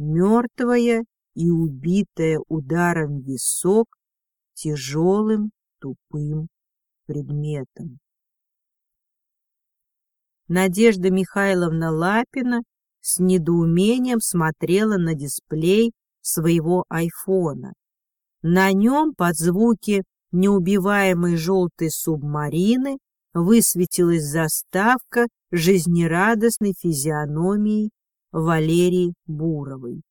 мертвая и убитая ударом в висок тяжелым тупым предметом. Надежда Михайловна Лапина с недоумением смотрела на дисплей своего айфона. На нем под звуки неубиваемой желтой субмарины высветилась заставка жизнерадостной физиономией Валерии Буровой.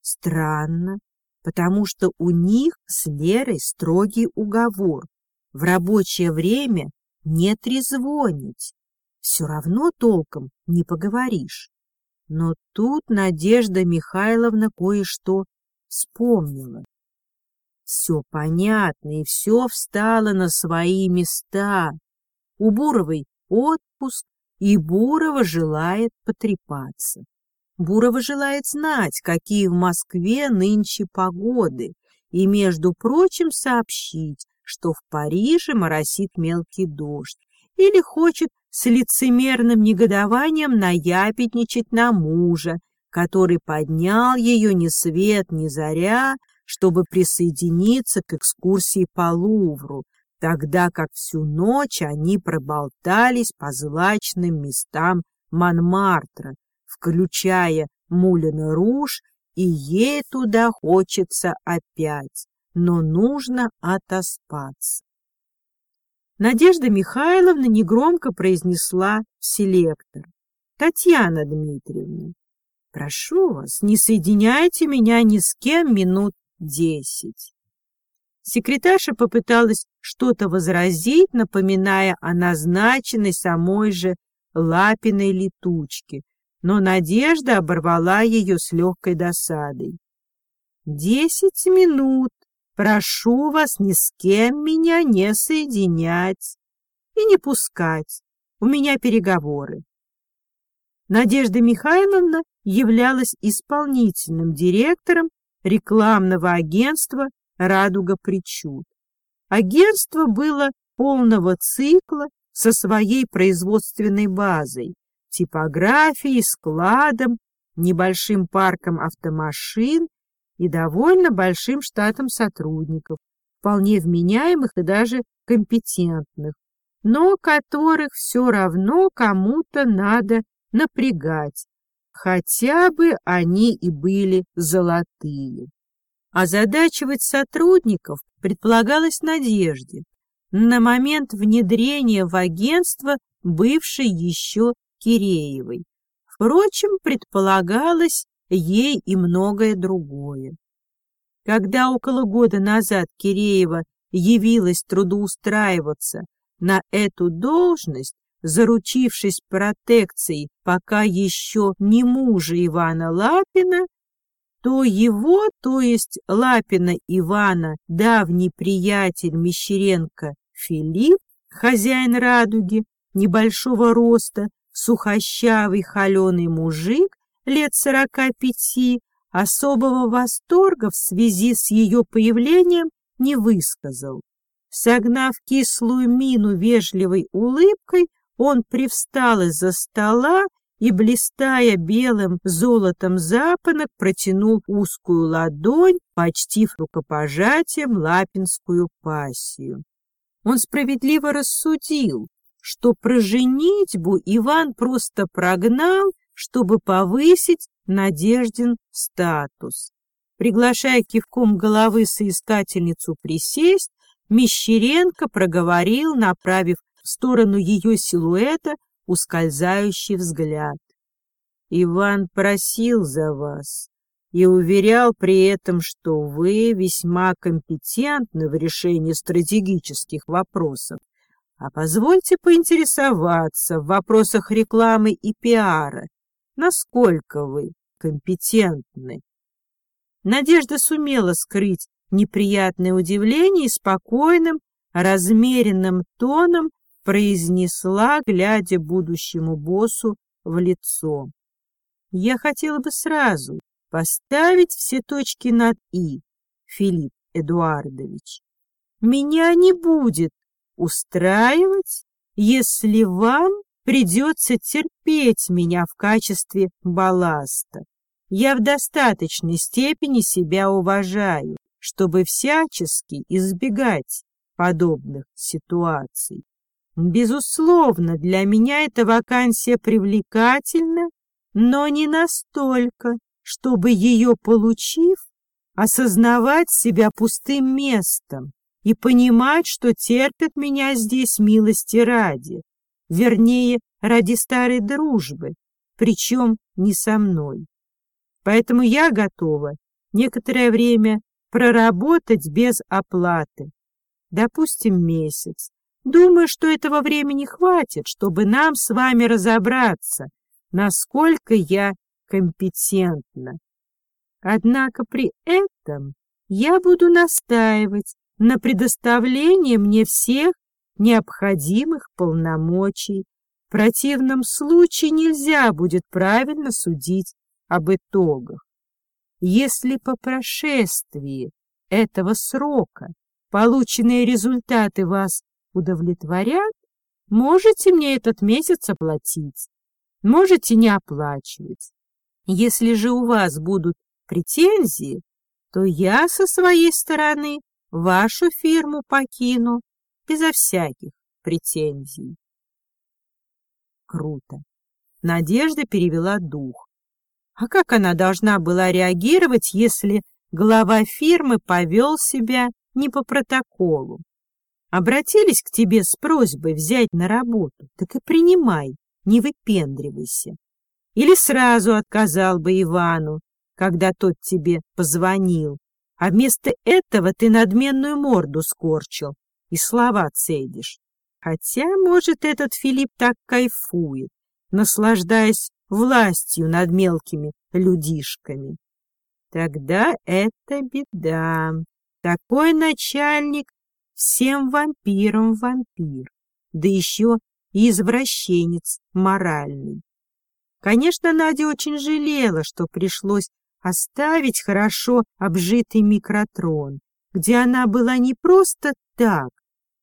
Странно, потому что у них с Лерой строгий уговор. В рабочее время не трезвонить. Все равно толком не поговоришь. Но тут Надежда Михайловна кое-что вспомнила. Все понятно, и все встало на свои места. У Буровой отпуск, и Бурова желает потрепаться. Бурова желает знать, какие в Москве нынче погоды, и, между прочим, сообщить, что в Париже моросит мелкий дождь, или хочет с лицемерным негодованием наябедничать на мужа, который поднял ее ни свет ни заря, чтобы присоединиться к экскурсии по Лувру, тогда как всю ночь они проболтались по злачным местам Монмартра, включая Мулин Руж, и ей туда хочется опять, но нужно отоспаться. Надежда Михайловна негромко произнесла селектор. «Татьяна Дмитриевна, прошу вас, не соединяйте меня ни с кем минут десять. Секретарша попыталась что-то возразить, напоминая о назначенной самой же Лапиной летучке, но Надежда оборвала ее с легкой досадой. «Десять минут. Прошу вас ни с кем меня не соединять и не пускать. У меня переговоры». Надежда Михайловна являлась исполнительным директором рекламного агентства «Радуга причуд». Агентство было полного цикла со своей производственной базой, типографией, складом, небольшим парком автомашин и довольно большим штатом сотрудников, вполне вменяемых и даже компетентных, но которых все равно кому-то надо напрягать, хотя бы они и были золотые. Озадачивать сотрудников предполагалось Надежде, на момент внедрения в агентство бывшей еще Киреевой. Впрочем, предполагалось ей и многое другое. Когда около года назад Киреева явилась трудоустраиваться на эту должность, заручившись протекцией пока еще не мужа Ивана Лапина, то его, то есть Лапина Ивана, давний приятель Мещеренко Филипп, хозяин «Радуги», небольшого роста, сухощавый холеный мужик лет сорока пяти, особого восторга в связи с ее появлением не высказал. Согнав кислую мину вежливой улыбкой, он привстал из-за стола и, блистая белым золотом запонок, протянул узкую ладонь, почтив рукопожатием лапинскую пассию. Он справедливо рассудил, что про женитьбу Иван просто прогнал, чтобы повысить Надеждин статус. Приглашая кивком головы соискательницу присесть, Мещеренко проговорил, направив в сторону ее силуэта ускользающий взгляд. Иван просил за вас и уверял при этом, что вы весьма компетентны в решении стратегических вопросов. А позвольте поинтересоваться в вопросах рекламы и пиара, насколько вы компетентны. Надежда сумела скрыть неприятное удивление и спокойным, размеренным тоном произнесла, глядя будущему боссу в лицо. Я хотела бы сразу поставить все точки над «и», Филипп Эдуардович. Меня не будет устраивать, если вам придется терпеть меня в качестве балласта. я в достаточной степени себя уважаю, чтобы всячески избегать подобных ситуаций. Безусловно, для меня эта вакансия привлекательна, но не настолько, чтобы ее получив, осознавать себя пустым местом и понимать, что терпят меня здесь милости ради, вернее, ради старой дружбы, причем не со мной. Поэтому я готова некоторое время проработать без оплаты, допустим, месяц. Думаю, что этого времени хватит, чтобы нам с вами разобраться, насколько я компетентна. Однако при этом я буду настаивать на предоставлении мне всех необходимых полномочий. В противном случае нельзя будет правильно судить об итогах. Если по прошествии этого срока полученные результаты вас удовлетворят, можете мне этот месяц оплатить, можете не оплачивать. Если же у вас будут претензии, то я со своей стороны вашу фирму покину безо всяких претензий. Круто. Надежда перевела дух. А как она должна была реагировать, если глава фирмы повел себя не по протоколу? Обратились к тебе с просьбой взять на работу, так и принимай, не выпендривайся. Или сразу отказал бы Ивану, когда тот тебе позвонил, а вместо этого ты надменную морду скорчил и слова цедишь. Хотя, может, этот Филипп так кайфует, наслаждаясь властью над мелкими людишками. Тогда это беда. Такой начальник всем вампирам вампир, да еще и извращенец моральный. Конечно, Надя очень жалела, что пришлось оставить хорошо обжитый микротрон, где она была не просто так,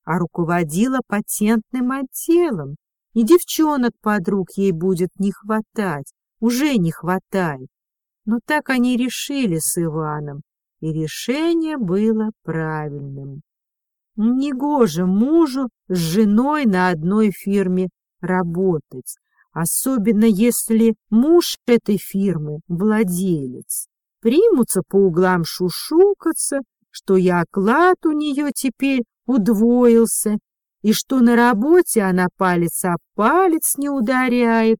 а руководила патентным отделом, и девчонок-подруг ей будет не хватать, уже не хватает. Но так они решили с Иваном, и решение было правильным. Негоже мужу с женой на одной фирме работать, особенно если муж этой фирмы — владелец. Примутся по углам шушукаться, что и оклад у нее теперь удвоился, и что на работе она палец о палец не ударяет,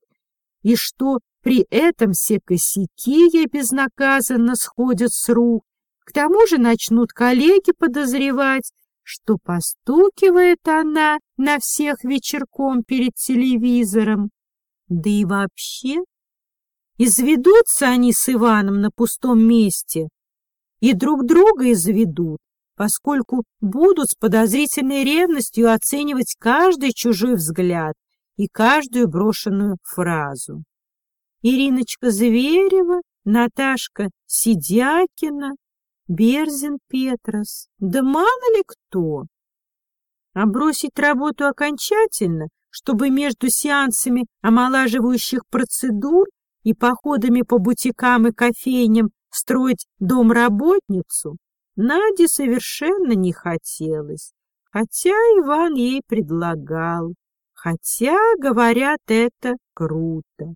и что при этом все косяки ей безнаказанно сходят с рук. К тому же начнут коллеги подозревать, что постукивает она на всех вечерком перед телевизором. Да и вообще, изведутся они с Иваном на пустом месте и друг друга изведут, поскольку будут с подозрительной ревностью оценивать каждый чужой взгляд и каждую брошенную фразу. Ириночка Зверева, Наташка Сидякина, Берзин Петрос, да мало ли кто. А бросить работу окончательно, чтобы между сеансами омолаживающих процедур и походами по бутикам и кофейням строить домработницу, Наде совершенно не хотелось, хотя Иван ей предлагал, хотя, говорят, это круто.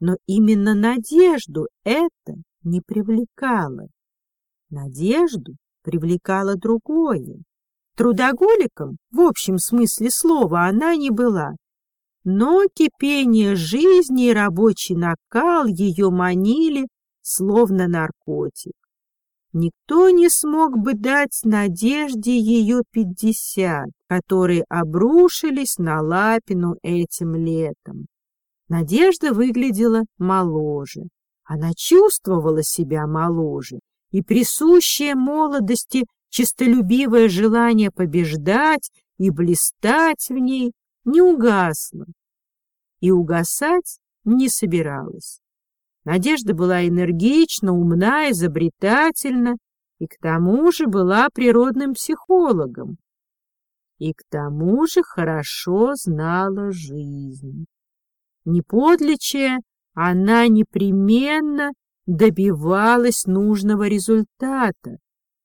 Но именно Надежду это не привлекало. Надежду привлекало другое. Трудоголиком, в общем смысле слова, она не была. Но кипение жизни и рабочий накал ее манили, словно наркотик. Никто не смог бы дать Надежде ее пятьдесят, которые обрушились на Лапину этим летом. Надежда выглядела моложе. Она чувствовала себя моложе, и присущее молодости честолюбивое желание побеждать и блистать в ней не угасло, и угасать не собиралась. Надежда была энергична, умна, изобретательна и к тому же была природным психологом. И к тому же хорошо знала жизнь. Неподличая, она непременно добивалась нужного результата,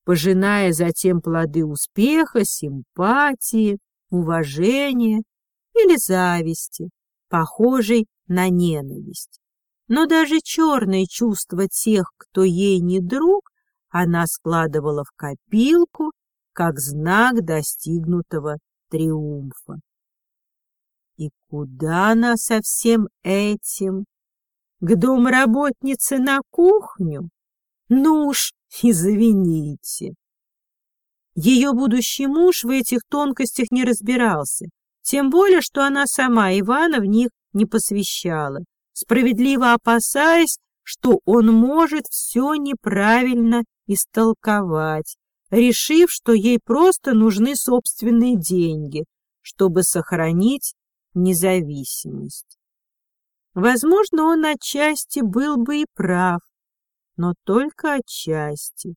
пожиная затем плоды успеха, симпатии, уважения или зависти, похожей на ненависть. Но даже черные чувства тех, кто ей не друг, она складывала в копилку как знак достигнутого триумфа. И куда она со всем этим? К домработнице на кухню? Ну уж, извините. Ее будущий муж в этих тонкостях не разбирался, тем более, что она сама Ивана в них не посвящала, справедливо опасаясь, что он может все неправильно истолковать, решив, что ей просто нужны собственные деньги, чтобы сохранить независимость. Возможно, он отчасти был бы и прав, но только отчасти.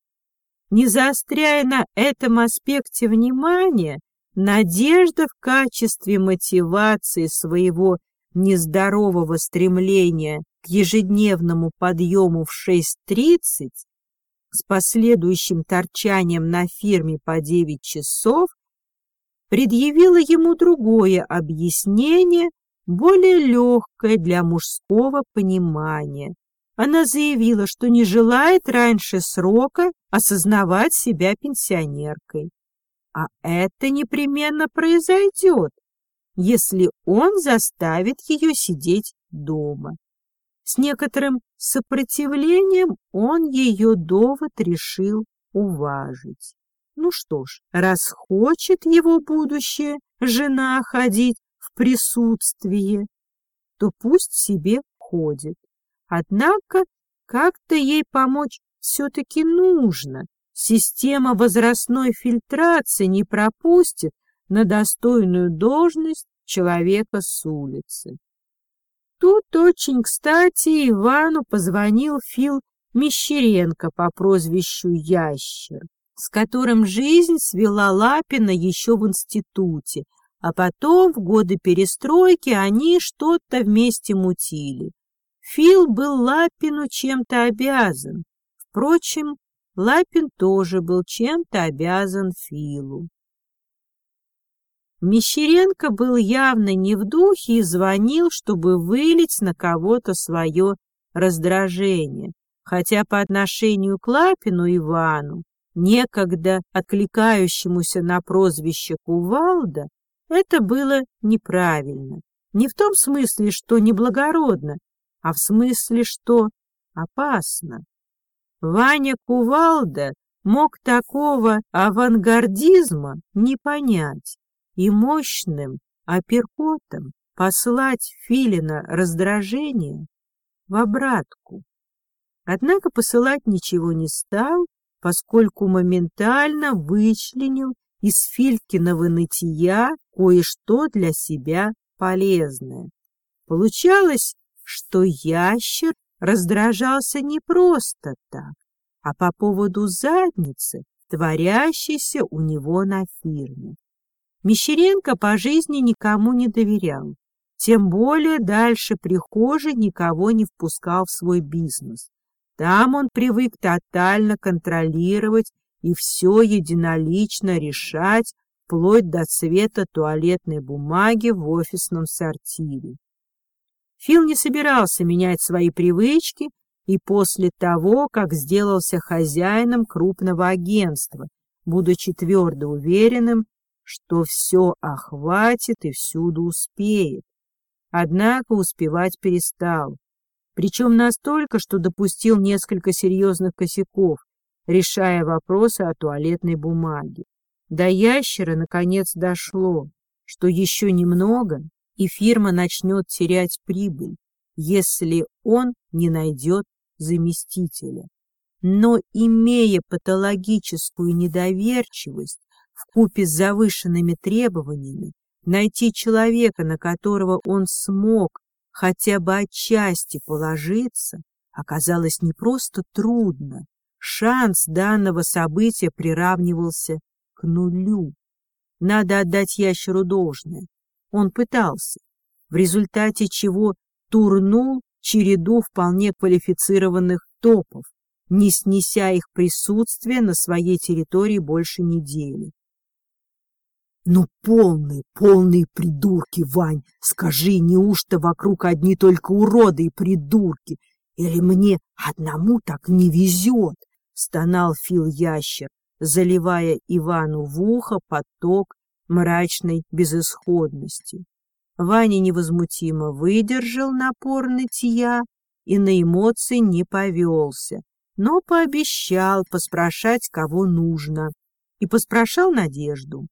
Не заостряя на этом аспекте внимания, надежда в качестве мотивации своего нездорового стремления к ежедневному подъему в 6.30 с последующим торчанием на фирме по 9 часов предъявила ему другое объяснение, более легкое для мужского понимания, она заявила, что не желает раньше срока осознавать себя пенсионеркой. А это непременно произойдет, если он заставит ее сидеть дома. С некоторым сопротивлением он ее довод решил уважить. Ну что ж, раз хочет его будущее жена ходить присутствие, то пусть себе ходит. Однако как-то ей помочь все-таки нужно. Система возрастной фильтрации не пропустит на достойную должность человека с улицы. Тут очень кстати Ивану позвонил Фил Мещеренко по прозвищу Ящер, с которым жизнь свела Лапина еще в институте, а потом в годы перестройки они что-то вместе мутили. Фил был Лапину чем-то обязан. Впрочем, Лапин тоже был чем-то обязан Филу. Мещеренко был явно не в духе и звонил, чтобы вылить на кого-то свое раздражение, хотя по отношению к Лапину Ивану, некогда откликающемуся на прозвище Кувалда, это было неправильно. Не в том смысле, что неблагородно, а в смысле, что опасно. Ваня Кувалда мог такого авангардизма не понять и мощным апперкотом послать Филина раздражение в обратку. Однако посылать ничего не стал, поскольку моментально вычленил из Филькиного нытья кое-что для себя полезное. Получалось что ящер раздражался не просто так, а по поводу задницы, творящейся у него на фирме. Мещеренко по жизни никому не доверял, тем более дальше прихожей никого не впускал в свой бизнес. Там он привык тотально контролировать и все единолично решать, вплоть до цвета туалетной бумаги в офисном сортире. Фил не собирался менять свои привычки и после того, как сделался хозяином крупного агентства, будучи твердо уверенным, что все охватит и всюду успеет. Однако успевать перестал, причем настолько, что допустил несколько серьезных косяков, решая вопросы о туалетной бумаге. До ящера наконец дошло, что еще немного, и фирма начнет терять прибыль, если он не найдет заместителя. Но, имея патологическую недоверчивость в купе с завышенными требованиями, найти человека, на которого он смог хотя бы отчасти положиться, оказалось не просто трудно. Шанс данного события приравнивался к нулю. Надо отдать ящеру должное. Он пытался, в результате чего турнул череду вполне квалифицированных топов, не снеся их присутствие на своей территории больше недели. Ну, полные, полные придурки, Вань, скажи, неужто вокруг одни только уроды и придурки? Или мне одному так не везет? Стонал Фил Ящер, заливая Ивану в ухо поток мрачной безысходности. Ваня невозмутимо выдержал напор нытья и на эмоции не повелся, но пообещал поспрашать, кого нужно, и поспрашал Надежду.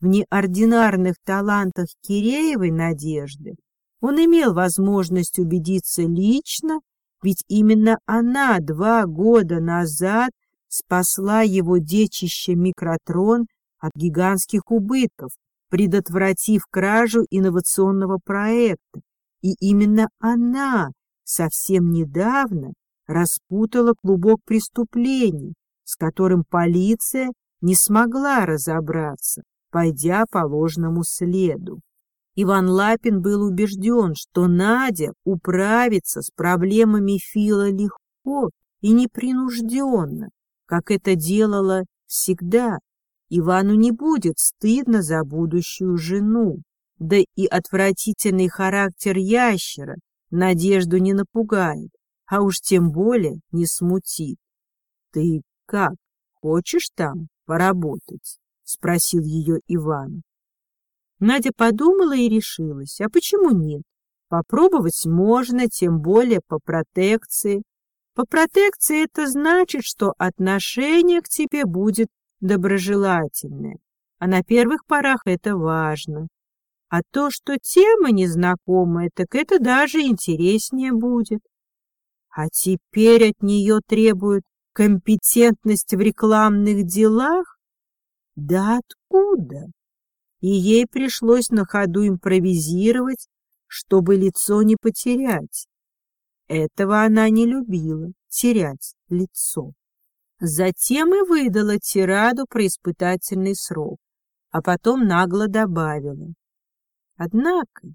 В неординарных талантах Киреевой Надежды он имел возможность убедиться лично, ведь именно она два года назад спасла его детище Микротрон от гигантских убытков, предотвратив кражу инновационного проекта. И именно она совсем недавно распутала клубок преступлений, с которым полиция не смогла разобраться пойдя по ложному следу. Иван Лапин был убежден, что Надя управится с проблемами Фила легко и непринужденно, как это делала всегда. Ивану не будет стыдно за будущую жену, да и отвратительный характер ящера Надежду не напугает, а уж тем более не смутит. Ты как, хочешь там поработать? — спросил ее Иван. Надя подумала и решилась. А почему нет? Попробовать можно, тем более по протекции. По протекции это значит, что отношение к тебе будет доброжелательное. А на первых порах это важно. А то, что тема незнакомая, так это даже интереснее будет. А теперь от нее требуют компетентность в рекламных делах? Да откуда? И ей пришлось на ходу импровизировать, чтобы лицо не потерять. Этого она не любила, терять лицо. Затем и выдала тираду про испытательный срок, а потом нагло добавила. Однако,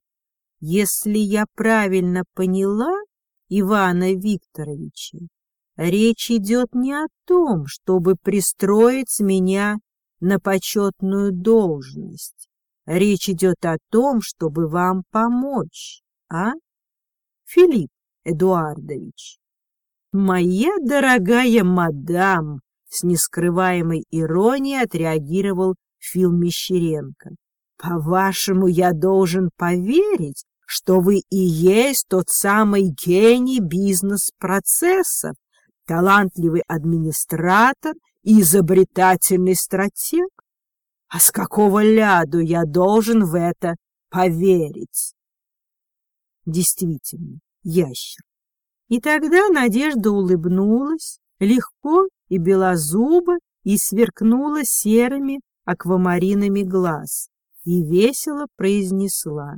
если я правильно поняла Ивана Викторовича, речь идет не о том, чтобы пристроить меня на почетную должность. Речь идет о том, чтобы вам помочь, а, Филипп Эдуардович? Моя дорогая мадам, с нескрываемой иронией отреагировал Фил Мещеренко. По-вашему, я должен поверить, что вы и есть тот самый гений бизнес-процессов, талантливый администратор изобретательный стратег? А с какого ляду я должен в это поверить? Действительно, ящер. И тогда Надежда улыбнулась, легко и белозубо, и сверкнула серыми аквамаринами глаз, и весело произнесла.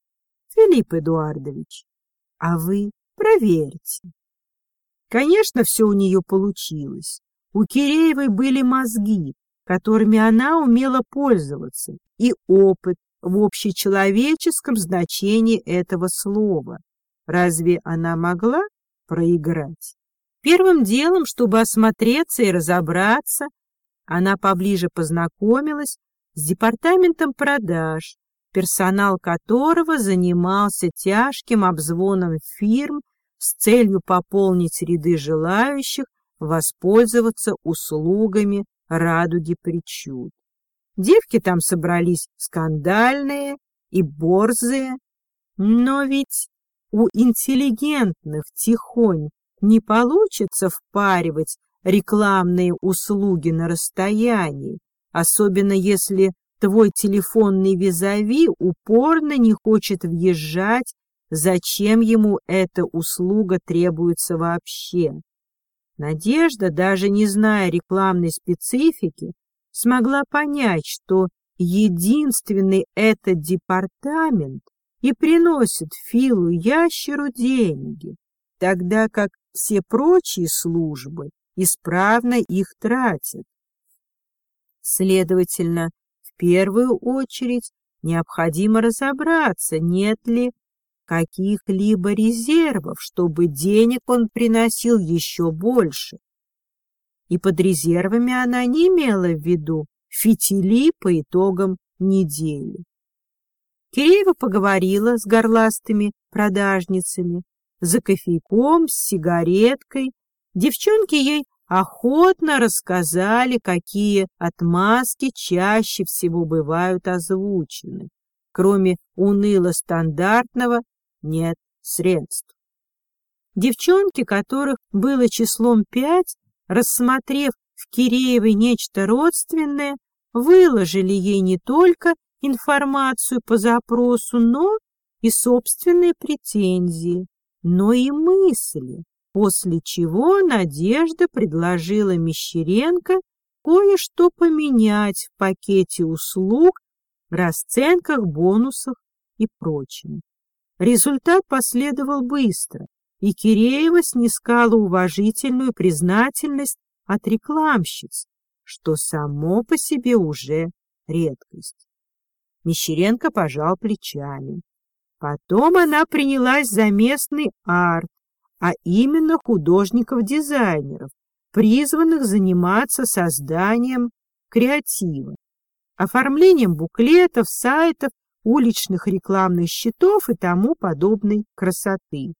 — Филипп Эдуардович, а вы проверьте. Конечно, все у нее получилось. У Киреевой были мозги, которыми она умела пользоваться, и опыт в общечеловеческом значении этого слова. Разве она могла проиграть? Первым делом, чтобы осмотреться и разобраться, она поближе познакомилась с департаментом продаж, персонал которого занимался тяжким обзвоном фирм с целью пополнить ряды желающих воспользоваться услугами радуги причуд. Девки там собрались скандальные и борзые, но ведь у интеллигентных тихонь не получится впаривать рекламные услуги на расстоянии, особенно если твой телефонный визави упорно не хочет въезжать, зачем ему эта услуга требуется вообще. Надежда, даже не зная рекламной специфики, смогла понять, что единственный этот департамент и приносит Филу Ящеру деньги, тогда как все прочие службы исправно их тратят. Следовательно, в первую очередь необходимо разобраться, нет ли каких-либо резервов, чтобы денег он приносил еще больше. И под резервами она не имела в виду фитили по итогам недели. Киреева поговорила с горластыми продажницами, за кофейком, с сигареткой. Девчонки ей охотно рассказали, какие отмазки чаще всего бывают озвучены. Кроме уныло-стандартного нет средств. Девчонки, которых было числом пять, рассмотрев в Киреевой нечто родственное, выложили ей не только информацию по запросу, но и собственные претензии, но и мысли, после чего Надежда предложила Мещеренко кое-что поменять в пакете услуг, расценках, бонусах и прочем. Результат последовал быстро, и Киреева снискала уважительную признательность от рекламщиц, что само по себе уже редкость. Мещеренко пожал плечами. Потом она принялась за местный арт, а именно художников-дизайнеров, призванных заниматься созданием креатива, оформлением буклетов, сайтов, уличных рекламных щитов и тому подобной красоты.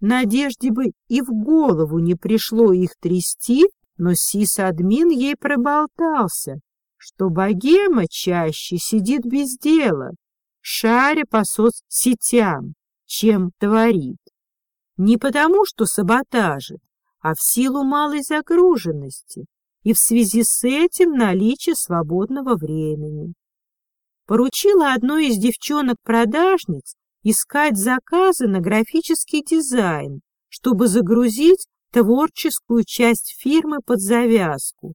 Надежде бы и в голову не пришло их трясти, но сисадмин ей проболтался, что богема чаще сидит без дела, шаря по соцсетям, чем творит. Не потому, что саботажит, а в силу малой загруженности и в связи с этим наличие свободного времени. Поручила одной из девчонок-продажниц искать заказы на графический дизайн, чтобы загрузить творческую часть фирмы под завязку.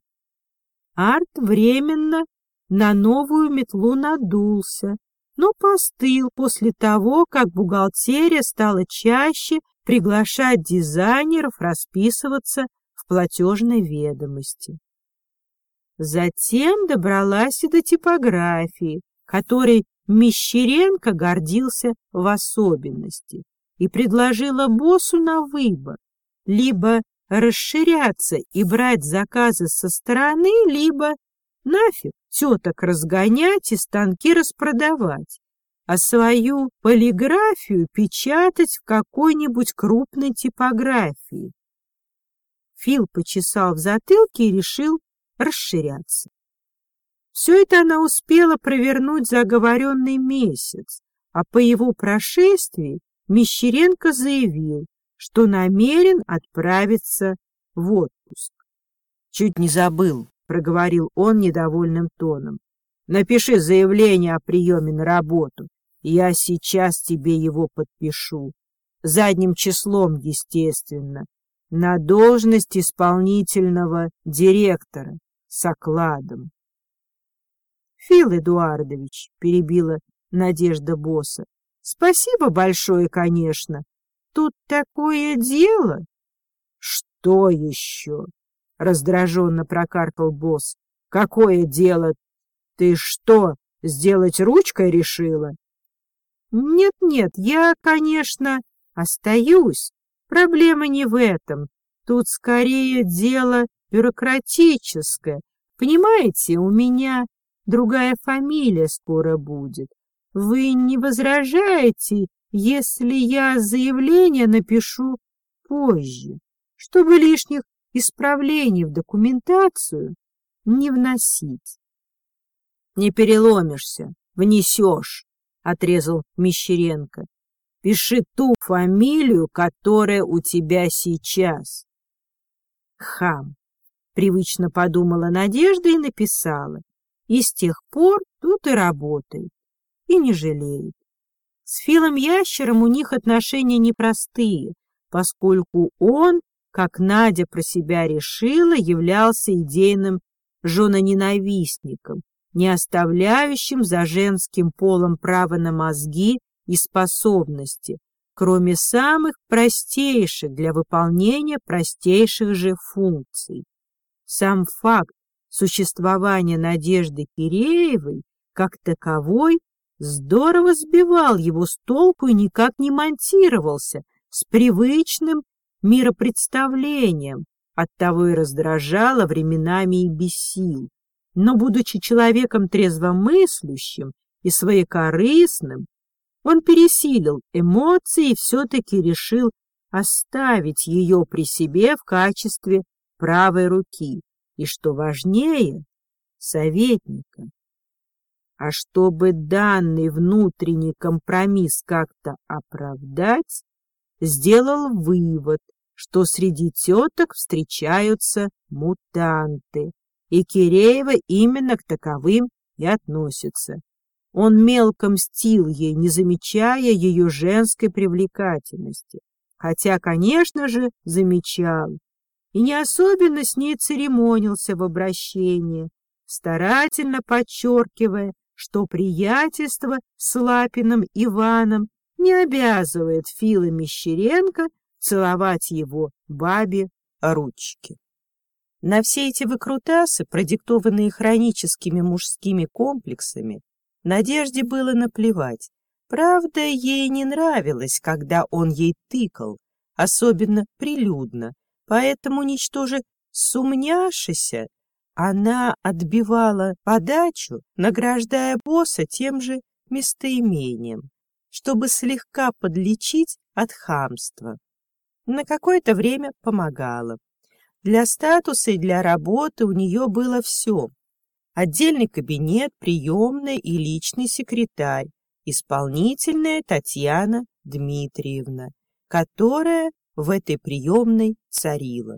Арт временно на новую метлу надулся, но постыл после того, как бухгалтерия стала чаще приглашать дизайнеров расписываться в платежной ведомости. Затем добралась и до типографии, которой Мещеренко гордился в особенности и предложила боссу на выбор либо расширяться и брать заказы со стороны, либо нафиг теток разгонять и станки распродавать, а свою полиграфию печатать в какой-нибудь крупной типографии. Фил почесал в затылке и решил расширяться. Все это она успела провернуть за оговоренный месяц, а по его прошествии Мещеренко заявил, что намерен отправиться в отпуск. — Чуть не забыл, — проговорил он недовольным тоном. — Напиши заявление о приеме на работу. Я сейчас тебе его подпишу. Задним числом, естественно. На должность исполнительного директора с окладом. — Фил Эдуардович, — перебила Надежда Босса, — спасибо большое, конечно, тут такое дело? — Что еще? — раздраженно прокаркал босс. — Какое дело? Ты что, сделать ручкой решила? Нет, — Нет-нет, я, конечно, остаюсь. Проблема не в этом. Тут скорее дело бюрократическое. Понимаете, у меня другая фамилия скоро будет. Вы не возражаете, если я заявление напишу позже, чтобы лишних исправлений в документацию не вносить. — Не переломишься, внесешь, — отрезал Мещеренко. — Пиши ту фамилию, которая у тебя сейчас. Хам, — привычно подумала Надежда и написала. И с тех пор тут и работает, и не жалеет. С Филом Ящером у них отношения непростые, поскольку он, как Надя про себя решила, являлся идейным женоненавистником, не оставляющим за женским полом право на мозги и способности, кроме самых простейших для выполнения простейших же функций. Сам факт существования Надежды Киреевой как таковой здорово сбивал его с толку и никак не монтировался с привычным миропредставлением, оттого и раздражало временами и бесил. Но, будучи человеком трезвомыслящим и своекорыстным, он пересилил эмоции и все-таки решил оставить ее при себе в качестве правой руки и, что важнее, советника. А чтобы данный внутренний компромисс как-то оправдать, сделал вывод, что среди теток встречаются мутанты, и Киреева именно к таковым и относится. Он мелко мстил ей, не замечая ее женской привлекательности, хотя, конечно же, замечал, и не особенно с ней церемонился в обращении, старательно подчеркивая, что приятельство с Лапиным Иваном не обязывает Фила Мещеренко целовать его бабе ручки. На все эти выкрутасы, продиктованные хроническими мужскими комплексами, Надежде было наплевать. Правда, ей не нравилось, когда он ей тыкал, особенно прилюдно, поэтому, ничтоже сумняшися, она отбивала подачу, награждая босса тем же местоимением, чтобы слегка подлечить от хамства. На какое-то время помогала. Для статуса и для работы у нее было все. Отдельный кабинет, приемная и личный секретарь, исполнительная Татьяна Дмитриевна, которая в этой приемной царила.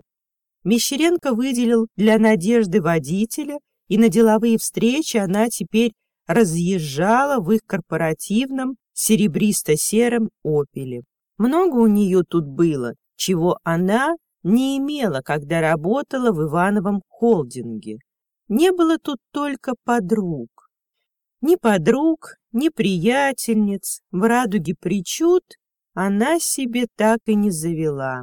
Мещеренко выделил для Надежды водителя, и на деловые встречи она теперь разъезжала в их корпоративном серебристо-сером «Опеле». Много у нее тут было, чего она не имела, когда работала в Ивановом холдинге. Не было тут только подруг. Ни подруг, ни приятельниц в радуге причуд она себе так и не завела.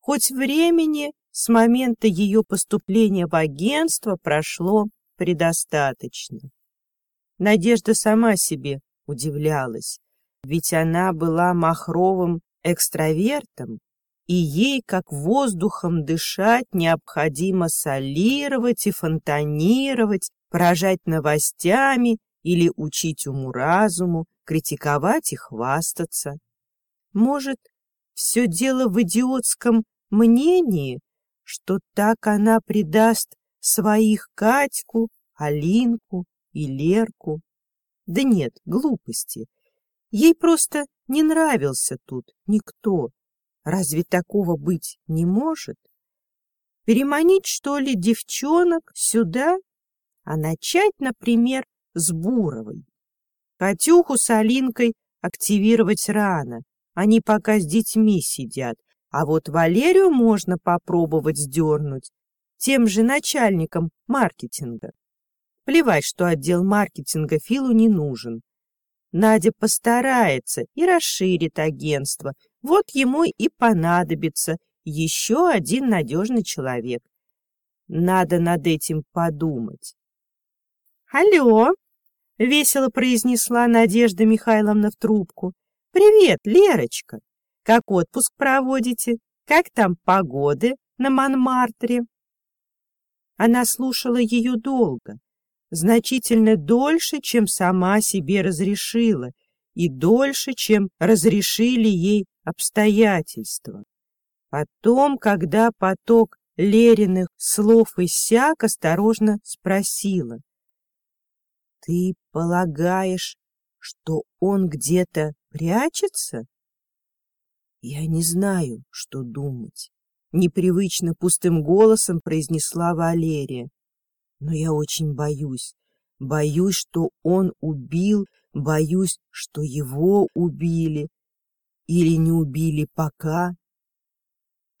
Хоть времени с момента ее поступления в агентство прошло предостаточно. Надежда сама себе удивлялась, ведь она была махровым экстравертом, и ей, как воздухом дышать, необходимо солировать и фонтанировать, поражать новостями или учить уму-разуму, критиковать и хвастаться. Может, все дело в идиотском мнении, что так она предаст своих Катьку, Алинку и Лерку. Да нет, глупости. Ей просто не нравился тут никто. Разве такого быть не может? Переманить, что ли, девчонок сюда, а начать, например, с Буровой. Катюху с Алинкой активировать рано, они пока с детьми сидят, а вот Валерию можно попробовать сдернуть тем же начальником маркетинга. Плевать, что отдел маркетинга Филу не нужен. Надя постарается и расширит агентство. Вот ему и понадобится еще один надежный человек. Надо над этим подумать. «Алло!» — весело произнесла Надежда Михайловна в трубку. «Привет, Лерочка! Как отпуск проводите? Как там погоды на Монмартре?» Она слушала ее долго, значительно дольше, чем сама себе разрешила, и дольше, чем разрешили ей обстоятельства. Потом, когда поток Лериных слов иссяк, осторожно спросила. — Ты полагаешь, что он где-то прячется? Я не знаю, что думать. Непривычно пустым голосом произнесла Валерия. Но я очень боюсь. Боюсь, что он убил, боюсь, что его убили. Или не убили пока.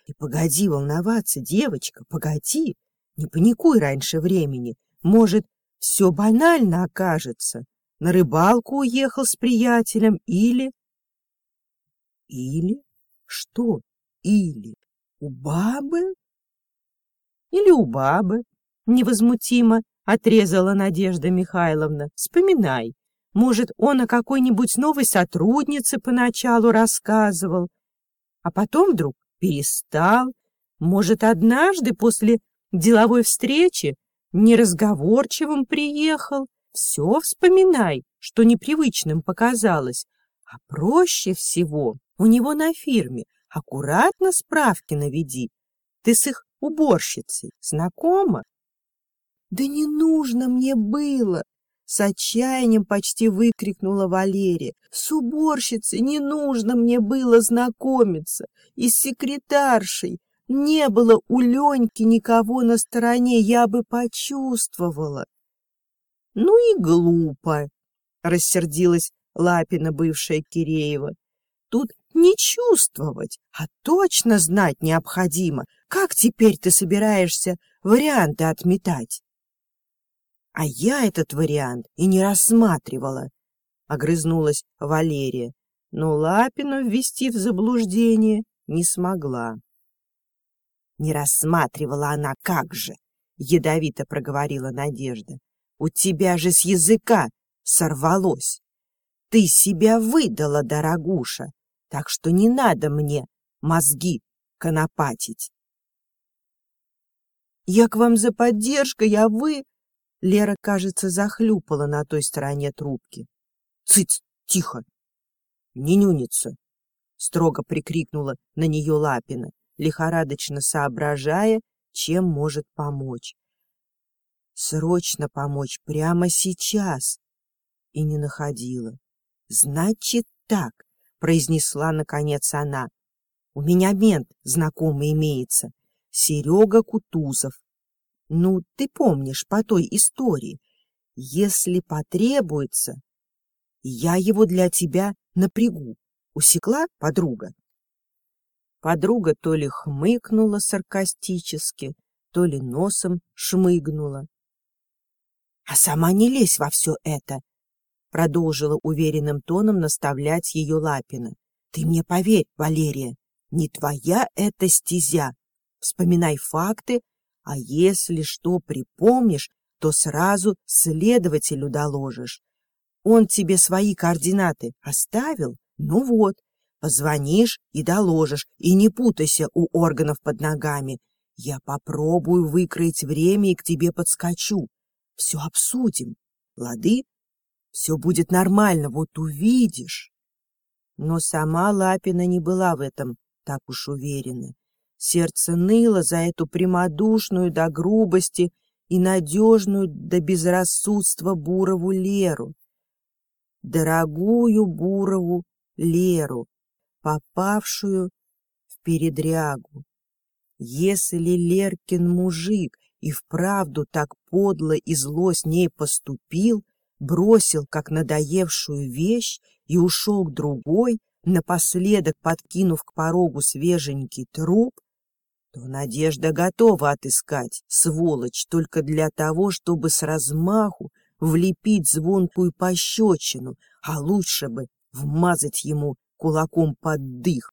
И погоди волноваться, девочка, погоди. Не паникуй раньше времени. Может, все банально окажется. На рыбалку уехал с приятелем или... Или? Что или? У бабы? Или у бабы? Невозмутимо отрезала Надежда Михайловна. Вспоминай. Может, он о какой-нибудь новой сотруднице поначалу рассказывал, а потом вдруг перестал. Может, однажды после деловой встречи неразговорчивым приехал. Все вспоминай, что непривычным показалось. А проще всего у него на фирме аккуратно справки наведи. Ты с их уборщицей знакома? Да не нужно мне было, с отчаянием почти выкрикнула Валерия. С уборщицей не нужно мне было знакомиться. И с секретаршей. Не было у Леньки никого на стороне, я бы почувствовала. Ну и глупо, рассердилась Лапина, бывшая Киреева. Тут не чувствовать, а точно знать необходимо. Как теперь ты собираешься варианты отметать? А я этот вариант и не рассматривала, — огрызнулась Валерия, но Лапину ввести в заблуждение не смогла. Не рассматривала она как же, — ядовито проговорила Надежда. У тебя же с языка сорвалось. Ты себя выдала, дорогуша, так что не надо мне мозги конопатить. Я к вам за поддержкой, а вы... Лера, кажется, захлюпала на той стороне трубки. «Цыц! Тихо! Не нюнится!» Строго прикрикнула на нее Лапина, лихорадочно соображая, чем может помочь. Срочно помочь прямо сейчас! И не находила. «Значит так», — произнесла наконец она. «У меня мент знакомый имеется, Серега Кутузов, ну, ты помнишь по той истории. Если потребуется, я его для тебя напрягу. Усекла подруга? Подруга то ли хмыкнула саркастически, то ли носом шмыгнула. — А сама не лезь во все это, — продолжила уверенным тоном наставлять ее Лапина. — Ты мне поверь, Валерия, не твоя это стезя. Вспоминай факты, а если что припомнишь, то сразу следователю доложишь. Он тебе свои координаты оставил? Ну вот, позвонишь и доложишь, и не путайся у органов под ногами. Я попробую выкроить время и к тебе подскочу. Все обсудим. Лады? Все будет нормально, вот увидишь. Но сама Лапина не была в этом так уж уверена. Сердце ныло за эту прямодушную до грубости и надежную до безрассудства Бурову Леру. Дорогую Бурову Леру, попавшую в передрягу. Если Леркин мужик и вправду так подло и зло с ней поступил, бросил как надоевшую вещь и ушел к другой, напоследок подкинув к порогу свеженький труп, то Надежда готова отыскать, сволочь, только для того, чтобы с размаху влепить звонкую пощечину, а лучше бы вмазать ему кулаком под дых,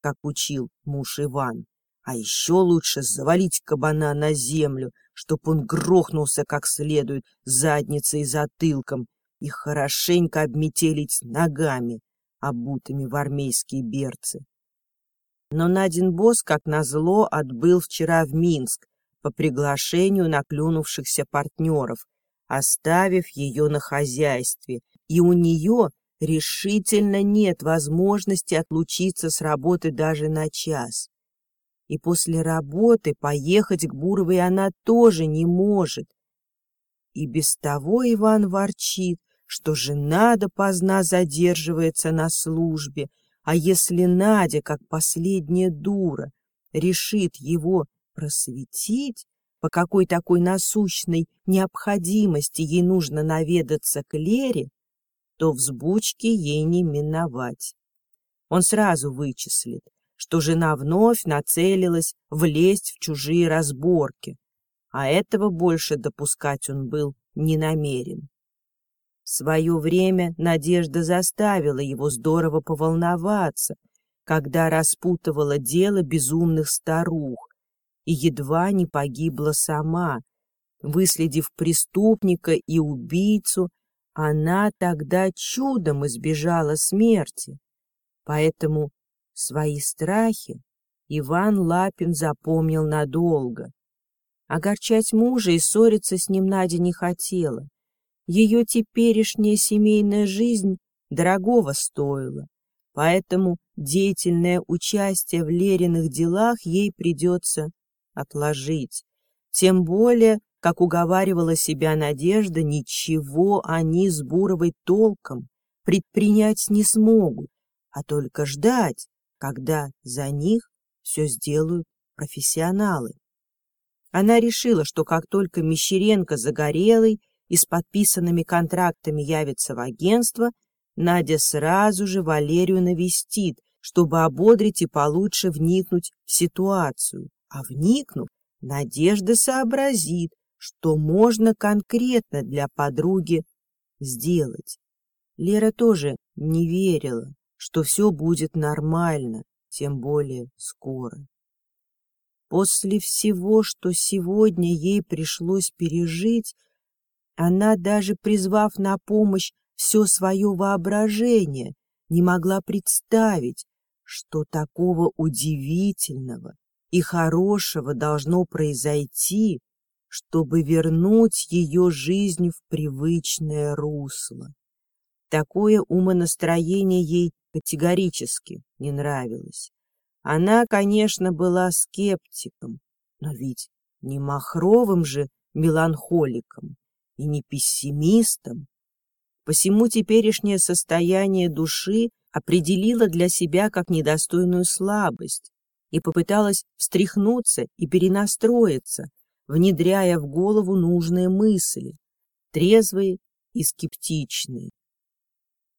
как учил муж Иван. А еще лучше завалить кабана на землю, чтоб он грохнулся как следует задницей и затылком и хорошенько обметелить ногами, обутыми в армейские берцы. Но Надин босс, как назло, отбыл вчера в Минск по приглашению наклюнувшихся партнеров, оставив ее на хозяйстве, и у нее решительно нет возможности отлучиться с работы даже на час. И после работы поехать к Буровой она тоже не может. И без того Иван ворчит, что жена допоздна задерживается на службе, а если Надя, как последняя дура, решит его просветить, по какой такой насущной необходимости ей нужно наведаться к Лере, то взбучки ей не миновать. Он сразу вычислит, что жена вновь нацелилась влезть в чужие разборки, а этого больше допускать он был не намерен. В свое время Надежда заставила его здорово поволноваться, когда распутывала дело безумных старух, и едва не погибла сама, выследив преступника и убийцу, она тогда чудом избежала смерти. Поэтому свои страхи Иван Лапин запомнил надолго. Огорчать мужа и ссориться с ним Надя не хотела. Ее теперешняя семейная жизнь дорогого стоила, поэтому деятельное участие в Лериных делах ей придется отложить. Тем более, как уговаривала себя Надежда, ничего они с Буровой толком предпринять не смогут, а только ждать, когда за них все сделают профессионалы. Она решила, что как только Мещеренко загорелый и с подписанными контрактами явится в агентство, Надя сразу же Валерию навестит, чтобы ободрить и получше вникнуть в ситуацию. А вникнув, Надежда сообразит, что можно конкретно для подруги сделать. Лера тоже не верила, что все будет нормально, тем более скоро. После всего, что сегодня ей пришлось пережить, она, даже призвав на помощь все свое воображение, не могла представить, что такого удивительного и хорошего должно произойти, чтобы вернуть ее жизнь в привычное русло. Такое умонастроение ей категорически не нравилось. Она, конечно, была скептиком, но ведь не махровым же меланхоликом и не пессимистом. Посему теперешнее состояние души определила для себя как недостойную слабость и попыталась встряхнуться и перенастроиться, внедряя в голову нужные мысли, трезвые и скептичные.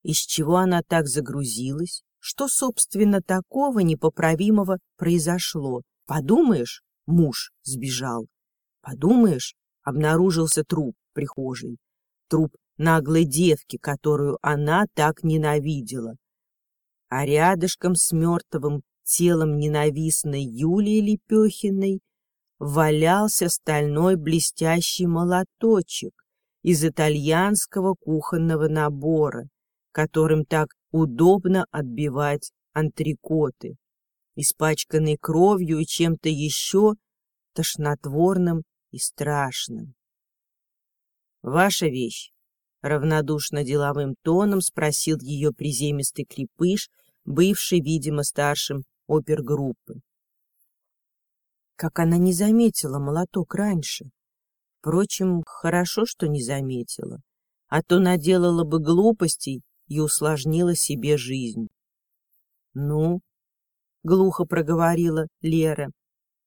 Из чего она так загрузилась? Что, собственно, такого непоправимого произошло? Подумаешь, муж сбежал. Подумаешь, обнаружился труп в прихожей. Труп наглой девки, которую она так ненавидела. А рядышком с мертвым телом ненавистной Юлии Лепехиной валялся стальной блестящий молоточек из итальянского кухонного набора, которым так удобно отбивать антрикоты, испачканный кровью и чем-то еще тошнотворным и страшным. «Ваша вещь?» — равнодушно деловым тоном спросил ее приземистый крепыш, бывший, видимо, старшим опергруппы. Как она не заметила молоток раньше? Впрочем, хорошо, что не заметила, а то наделала бы глупостей и усложнила себе жизнь. — Ну? — глухо проговорила Лера.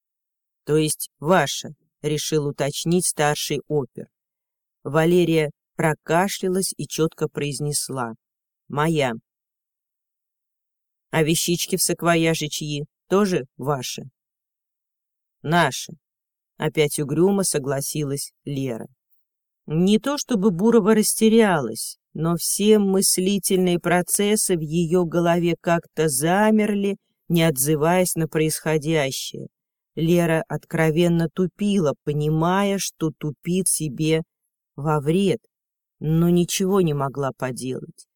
— То есть ваша, — решил уточнить старший опер. Валерия прокашлялась и четко произнесла. — Моя. — А вещички в саквояже чьи? Тоже ваши? — Наши. Опять угрюмо согласилась Лера. Не то чтобы Бурова растерялась, но все мыслительные процессы в ее голове как-то замерли, не отзываясь на происходящее. Лера откровенно тупила, понимая, что тупит себе во вред, но ничего не могла поделать.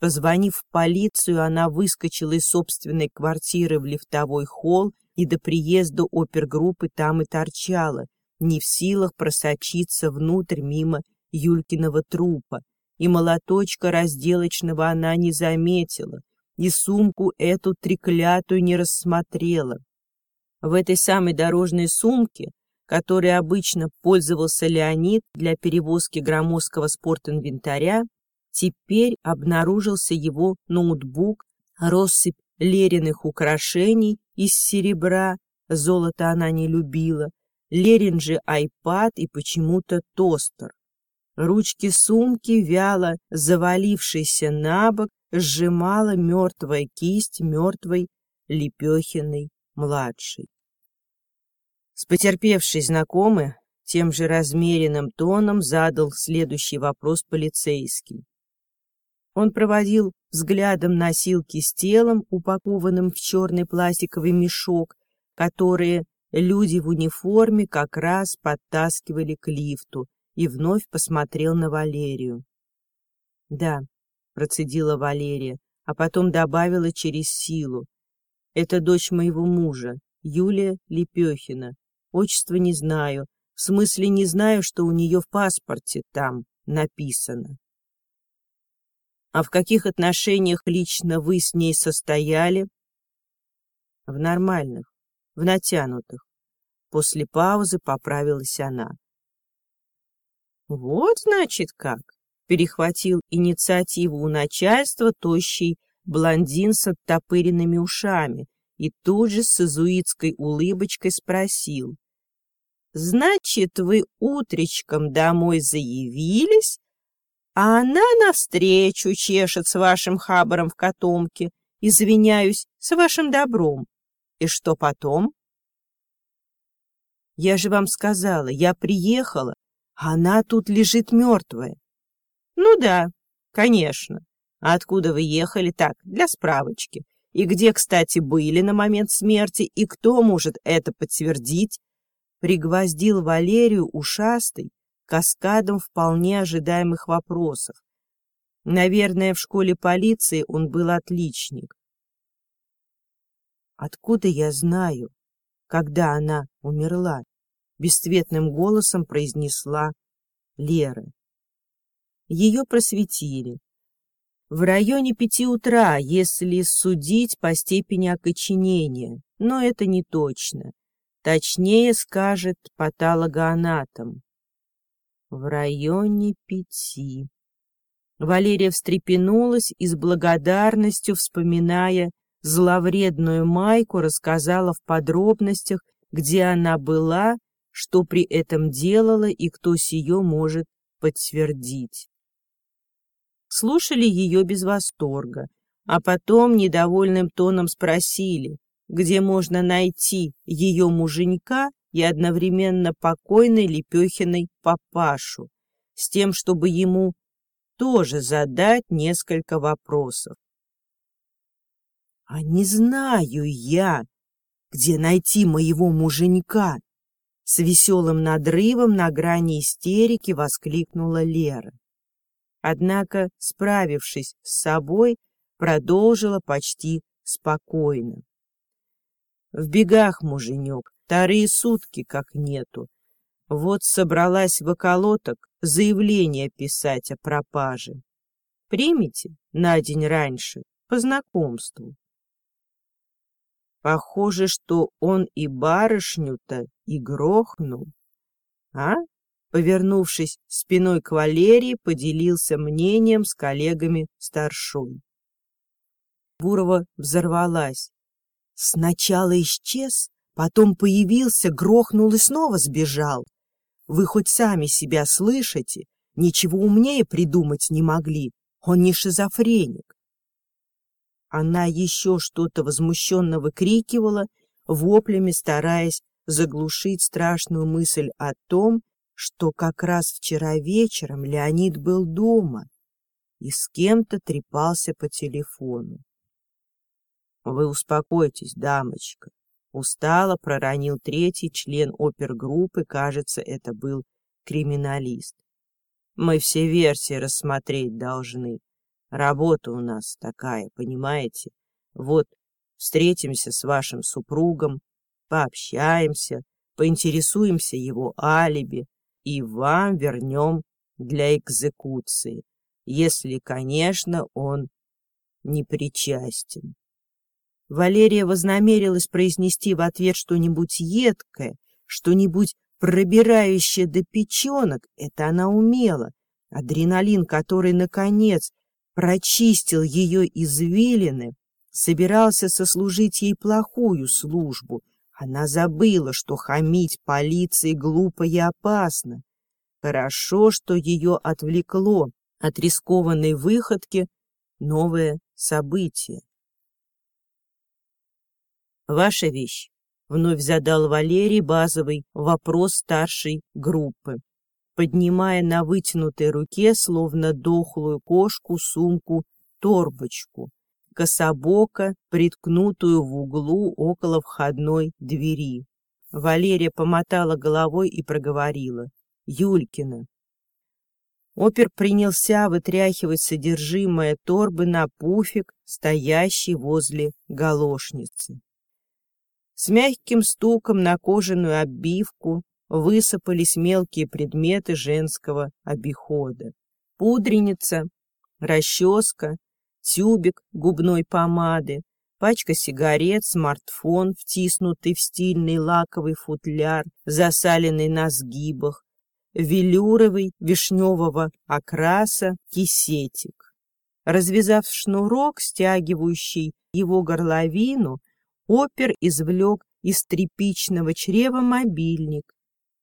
Позвонив в полицию, она выскочила из собственной квартиры в лифтовой холл и до приезда опергруппы там и торчала, не в силах просочиться внутрь мимо Юлькиного трупа, и молоточка разделочного она не заметила, и сумку эту треклятую не рассмотрела. В этой самой дорожной сумке, которой обычно пользовался Леонид для перевозки громоздкого спортинвентаря, теперь обнаружился его ноутбук, россыпь Лериных украшений из серебра, золото она не любила, Лерин же айпад и почему-то тостер. Ручки сумки, вяло завалившейся на бок, сжимала мертвая кисть мертвой Лепехиной-младшей. С потерпевшей знакомы тем же размеренным тоном задал следующий вопрос полицейский. Он проводил взглядом носилки с телом, упакованным в черный пластиковый мешок, которые люди в униформе как раз подтаскивали к лифту, и вновь посмотрел на Валерию. Да, процедила Валерия, а потом добавила через силу. Это дочь моего мужа, Юлия Лепехина. Отчество не знаю, в смысле не знаю, что у нее в паспорте там написано. А в каких отношениях лично вы с ней состояли? В нормальных, в натянутых. После паузы поправилась она. Вот, значит, как. Перехватил инициативу у начальства тощий блондин с оттопыренными ушами и тут же с изуитской улыбочкой спросил. «Значит, вы утречком домой заявились, а она навстречу чешет с вашим хабаром в котомке, извиняюсь, с вашим добром. И что потом?» «Я же вам сказала, я приехала, а она тут лежит мертвая». «Ну да, конечно. А откуда вы ехали так, для справочки? И где, кстати, были на момент смерти, и кто может это подтвердить? Пригвоздил Валерию ушастый каскадом вполне ожидаемых вопросов. Наверное, в школе полиции он был отличник. Откуда я знаю, когда она умерла? Бесцветным голосом произнесла Лера. Ее просветили. В районе пяти утра, если судить по степени окоченения, но это не точно. Точнее скажет патологоанатом. В районе пяти. Валерия встрепенулась и с благодарностью, вспоминая зловредную майку, рассказала в подробностях, где она была, что при этом делала и кто сие может подтвердить слушали ее без восторга, а потом недовольным тоном спросили, где можно найти ее муженька и одновременно покойной Лепехиной папашу, с тем, чтобы ему тоже задать несколько вопросов. «А не знаю я, где найти моего муженька!» С веселым надрывом на грани истерики воскликнула Лера. Однако, справившись с собой, продолжила почти спокойно. В бегах, муженек, вторые сутки как нету. Вот собралась в околоток заявление писать о пропаже. Примите на день раньше, по знакомству. Похоже, что он и барышню-то и грохнул. А, Повернувшись спиной к Валерии, поделился мнением с коллегами старшой. Бурова взорвалась. Сначала исчез, потом появился, грохнул и снова сбежал. Вы хоть сами себя слышите, ничего умнее придумать не могли. Он не шизофреник. Она еще что-то возмущенно выкрикивала, воплями стараясь заглушить страшную мысль о том, что как раз вчера вечером Леонид был дома и с кем-то трепался по телефону. — Вы успокойтесь, дамочка. Устало проронил третий член опергруппы, кажется, это был криминалист. Мы все версии рассмотреть должны. Работа у нас такая, понимаете? Вот встретимся с вашим супругом, пообщаемся, поинтересуемся его алиби, и вам вернем для экзекуции, если, конечно, он не причастен. Валерия вознамерилась произнести в ответ что-нибудь едкое, что-нибудь пробирающее до печенок. Это она умела. Адреналин, который, наконец, прочистил ее извилины, собирался сослужить ей плохую службу, она забыла, что хамить полиции глупо и опасно. Хорошо, что ее отвлекло от рискованной выходки новое событие. «Ваша вещь», — вновь задал Валерий базовый вопрос старшей группы, поднимая на вытянутой руке, словно дохлую кошку, сумку-торбочку кособоко, приткнутую в углу около входной двери. Валерия помотала головой и проговорила. «Юлькина». Опер принялся вытряхивать содержимое торбы на пуфик, стоящий возле галошницы. С мягким стуком на кожаную обивку высыпались мелкие предметы женского обихода. Пудреница, расческа, тюбик губной помады, пачка сигарет, смартфон, втиснутый в стильный лаковый футляр, засаленный на сгибах, велюровый вишневого окраса кисетик. Развязав шнурок, стягивающий его горловину, опер извлек из тряпичного чрева мобильник,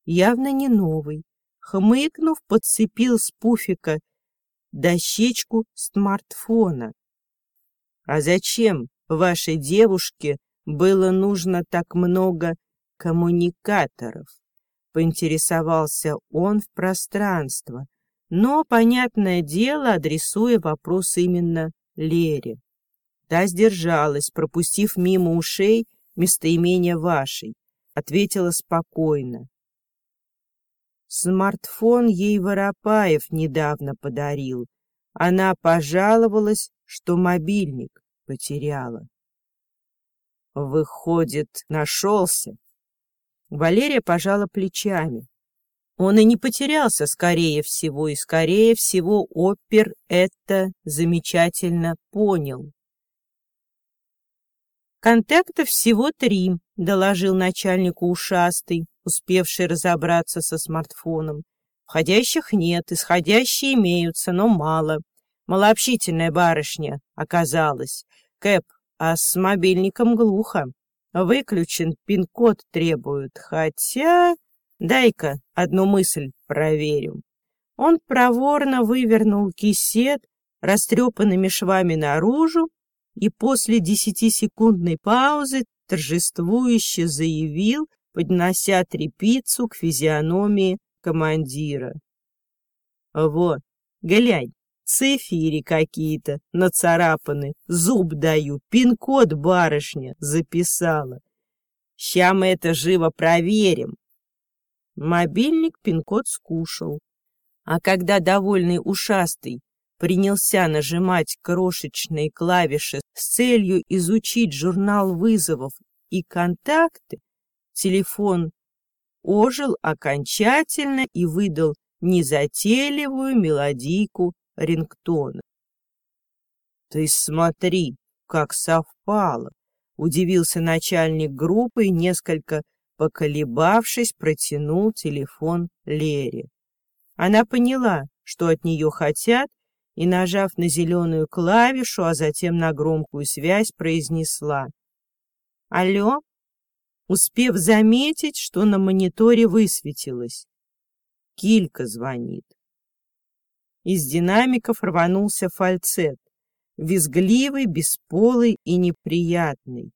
явно не новый. Хмыкнув, подцепил с пуфика дощечку смартфона. «А зачем вашей девушке было нужно так много коммуникаторов?» поинтересовался он в пространство, но, понятное дело, адресуя вопрос именно Лере. Та сдержалась, пропустив мимо ушей местоимение вашей, ответила спокойно. Смартфон ей Воропаев недавно подарил. Она пожаловалась, что мобильник потеряла. Выходит, нашелся. Валерия пожала плечами. Он и не потерялся, скорее всего, и, скорее всего, опер это замечательно понял. «Контактов всего три», — доложил начальнику ушастый, успевший разобраться со смартфоном. «Входящих нет, исходящие имеются, но мало. Малообщительная барышня оказалась. Кэп, а с мобильником глухо. Выключен, пин-код требуют, хотя... Дай-ка одну мысль проверю. Он проворно вывернул кисет растрепанными швами наружу и после десятисекундной паузы торжествующе заявил, поднося трепицу к физиономии командира. «Вот, глянь, цифири какие-то нацарапаны, зуб даю, пин-код барышня записала. Ща мы это живо проверим». Мобильник пин-код скушал. А когда довольный ушастый принялся нажимать крошечные клавиши с целью изучить журнал вызовов и контакты, телефон ожил окончательно и выдал незатейливую мелодийку рингтона. «Ты смотри, как совпало!» — удивился начальник группы и, несколько поколебавшись, протянул телефон Лере. Она поняла, что от нее хотят, и, нажав на зеленую клавишу, а затем на громкую связь, произнесла «Алло?» Успев заметить, что на мониторе высветилось. Килька звонит. Из динамиков рванулся фальцет, визгливый, бесполый и неприятный.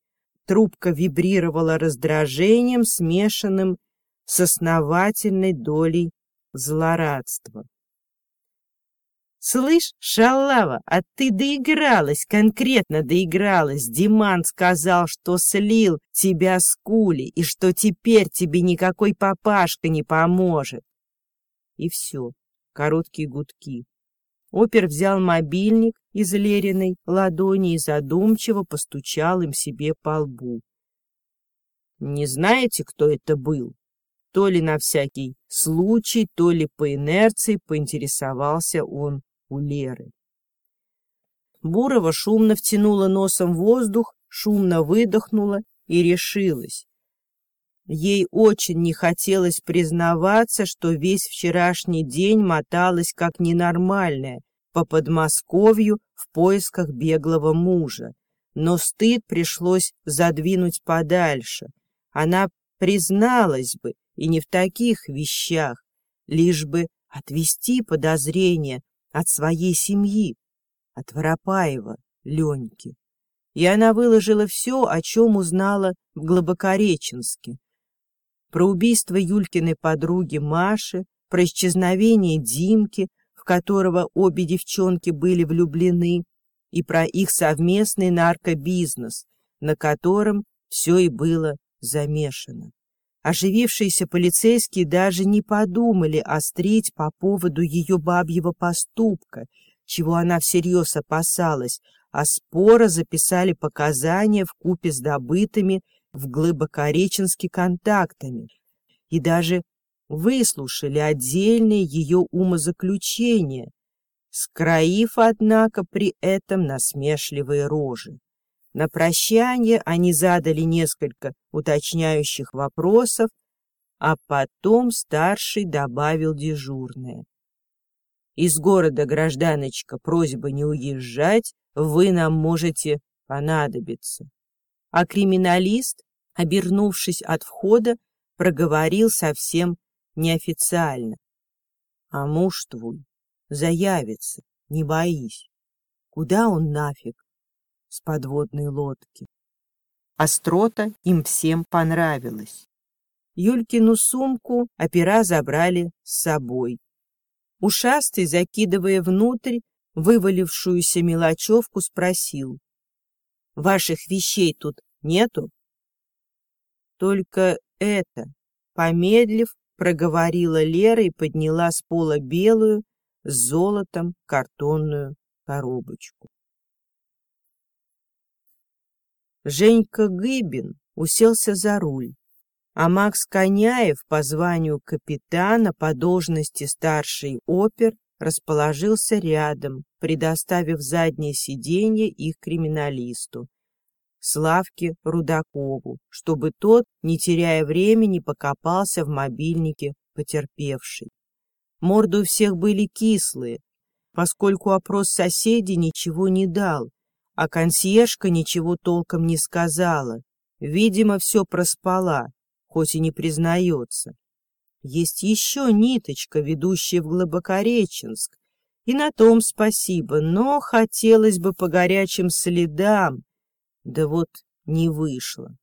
Трубка вибрировала раздражением, смешанным с основательной долей злорадства. «Слышь, шалава, а ты доигралась, конкретно доигралась. Диман сказал, что слил тебя с кули, и что теперь тебе никакой папашка не поможет». И все, короткие гудки. Опер взял мобильник из Лериной ладони и задумчиво постучал им себе по лбу. «Не знаете, кто это был?» То ли на всякий случай, то ли по инерции поинтересовался он у Леры. Бурова шумно втянула носом воздух, шумно выдохнула и решилась. Ей очень не хотелось признаваться, что весь вчерашний день моталась как ненормальная по Подмосковью в поисках беглого мужа. Но стыд пришлось задвинуть подальше. Она призналась бы, и не в таких вещах, лишь бы отвести подозрения от своей семьи, от Воропаева, Леньки. И она выложила все, о чем узнала в Глубокореченске. Про убийство Юлькиной подруги Маши, про исчезновение Димки, в которого обе девчонки были влюблены, и про их совместный наркобизнес, на котором все и было замешано. Оживившиеся полицейские даже не подумали острить по поводу ее бабьего поступка, чего она всерьез опасалась, а споро записали показания в купе с добытыми в Глыбокореченске контактами и даже выслушали отдельные ее умозаключения, скроив, однако, при этом насмешливые рожи. На прощание они задали несколько уточняющих вопросов, а потом старший добавил дежурное. Из города, гражданочка, просьба не уезжать, вы нам можете понадобиться. А криминалист, обернувшись от входа, проговорил совсем неофициально. А муж твой заявится, не боись. Куда он нафиг? С подводной лодки. Острота им всем понравилась. Юлькину сумку опера забрали с собой. Ушастый, закидывая внутрь вывалившуюся мелочевку, спросил. — Ваших вещей тут нету? — Только это, помедлив, проговорила Лера и подняла с пола белую с золотом картонную коробочку. Женька Гыбин уселся за руль, а Макс Коняев по званию капитана по должности старший опер расположился рядом, предоставив заднее сиденье их криминалисту, Славке Рудакову, чтобы тот, не теряя времени, покопался в мобильнике потерпевшей. Морды у всех были кислые, поскольку опрос соседей ничего не дал, а консьержка ничего толком не сказала. Видимо, все проспала, хоть и не признается. Есть еще ниточка, ведущая в Глубокореченск, и на том спасибо, но хотелось бы по горячим следам, да вот не вышло.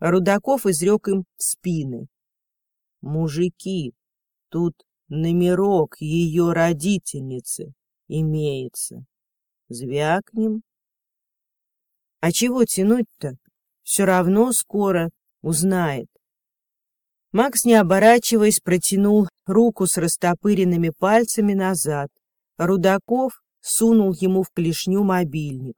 Рудаков изрек им в спины. Мужики, тут номерок ее родительницы имеется. Звякнем. А чего тянуть-то? Все равно скоро узнает. Макс, не оборачиваясь, протянул руку с растопыренными пальцами назад. Рудаков сунул ему в клешню мобильник.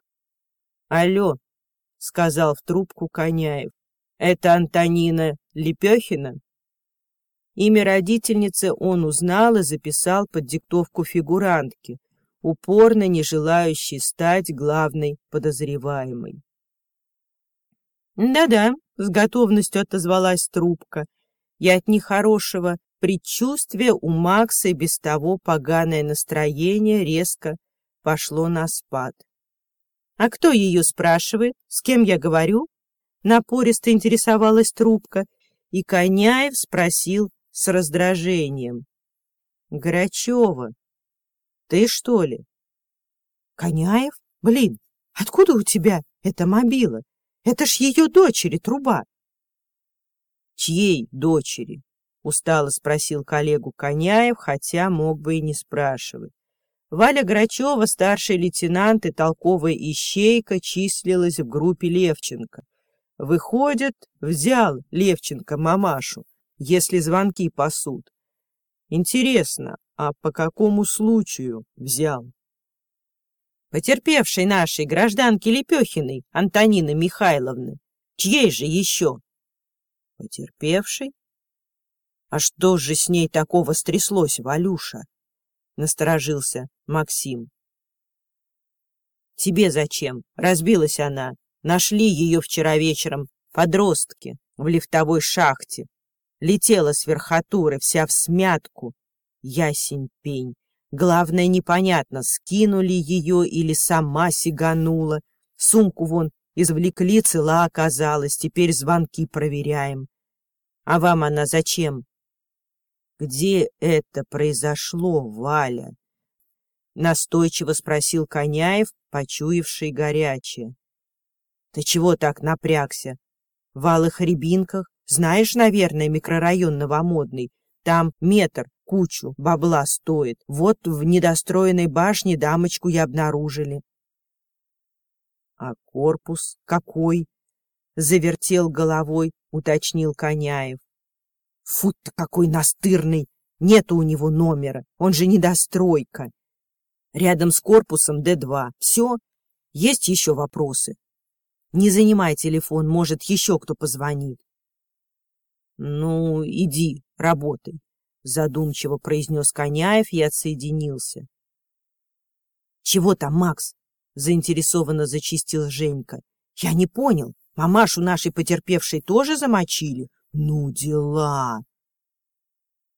«Алло, — сказал в трубку Коняев. «Это Антонина Лепехина?» Имя родительницы он узнал и записал под диктовку фигурантки, упорно не желающей стать главной подозреваемой. «Да-да», — с готовностью отозвалась трубка, и от нехорошего предчувствия у Макса и без того поганое настроение резко пошло на спад. «А кто ее спрашивает? С кем я говорю?» Напористо интересовалась трубка, и Коняев спросил с раздражением. «Грачева, ты что ли?» «Коняев? Блин, откуда у тебя эта мобила? Это ж ее дочери труба!» «Чьей дочери?» — устало спросил коллегу Коняев, хотя мог бы и не спрашивать. Валя Грачева, старший лейтенант и толковая ищейка, числилась в группе Левченко. Выходит, взял Левченко мамашу, если звонки пасут. Интересно, а по какому случаю взял? Потерпевшей нашей гражданки Лепехиной, Антонины Михайловны. Чьей же еще? Потерпевшей? А что же с ней такого стряслось, Валюша? Насторожился Максим. «Тебе зачем? Разбилась она. Нашли ее вчера вечером. Подростки в лифтовой шахте. Летела с верхотуры, вся в смятку. Ясень пень. Главное, непонятно, скинули ее или сама сиганула. Сумку вон извлекли, цела оказалась. Теперь звонки проверяем. А вам она зачем? Где это произошло, Валя? Настойчиво спросил Коняев, почуявший горячее. Ты чего так напрягся? В алых рябинках, знаешь, наверное, микрорайон Новомодный. Там метр кучу бабла стоит. Вот в недостроенной башне дамочку и обнаружили. А корпус какой? Завертел головой, уточнил Коняев. Фу какой настырный! Нету у него номера, он же недостройка. Рядом с корпусом Д-2. Все? Есть еще вопросы? Не занимай телефон, может, еще кто позвонит. Ну, иди, работай, задумчиво произнес Коняев и отсоединился. Чего там, Макс? заинтересованно зачистил Женька. Я не понял. Мамашу нашей потерпевшей тоже замочили? Ну, дела.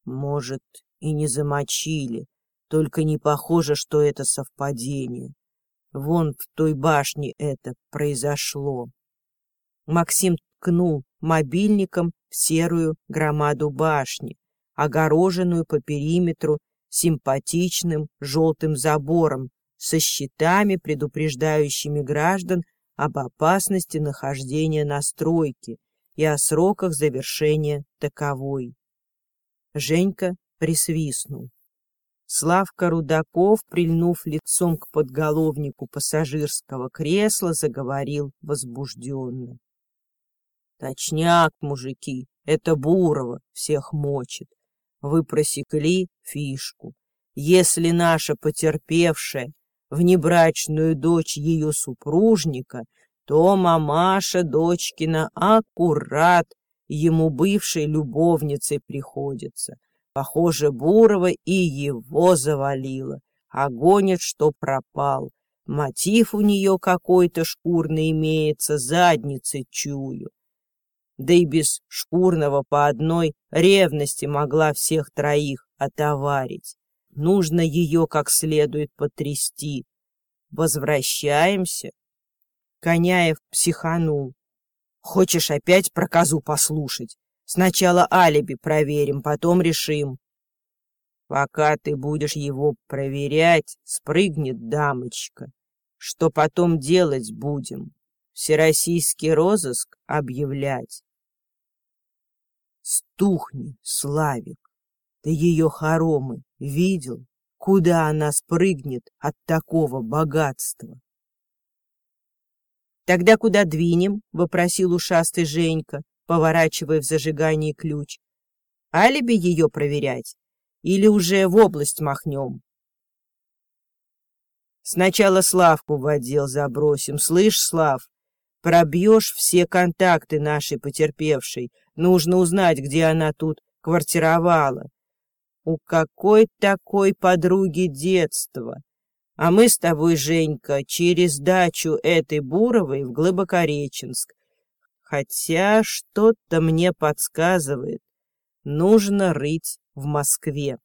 Может, и не замочили, только не похоже, что это совпадение. Вон в той башне это произошло. Максим ткнул мобильником серую громаду башни, огороженную по периметру симпатичным желтым забором со щитами, предупреждающими граждан об опасности нахождения на стройке и о сроках завершения таковой. Женька присвистнул. Славка Рудаков, прильнув лицом к подголовнику пассажирского кресла, заговорил возбужденно. Точняк, мужики, это Бурова всех мочит. Вы просекли фишку. Если наша потерпевшая внебрачную дочь ее супружника, то мамаша дочкина аккурат ему бывшей любовницей приходится. Похоже, Бурова и его завалило, а гонит, что пропал. Мотив у нее какой-то шкурный имеется, задницы чую. Да и без шкурного по одной ревности могла всех троих отоварить. Нужно ее как следует потрясти. Возвращаемся. Коняев психанул. Хочешь опять про козу послушать? Сначала алиби проверим, потом решим. Пока ты будешь его проверять, спрыгнет дамочка. Что потом делать будем? Всероссийский розыск объявлять? Стухни, Славик. Ты ее хоромы видел? Куда она спрыгнет от такого богатства? Тогда куда двинем? — вопросил ушастый Женька поворачивая в зажигании ключ. Алиби ее проверять? Или уже в область махнем? Сначала Славку в отдел забросим. Слышь, Слав, пробьешь все контакты нашей потерпевшей. Нужно узнать, где она тут квартировала. У какой такой подруги детства? А мы с тобой, Женька, через дачу этой Буровой в Глыбокореченск Хотя что-то мне подсказывает, нужно рыть в Москве.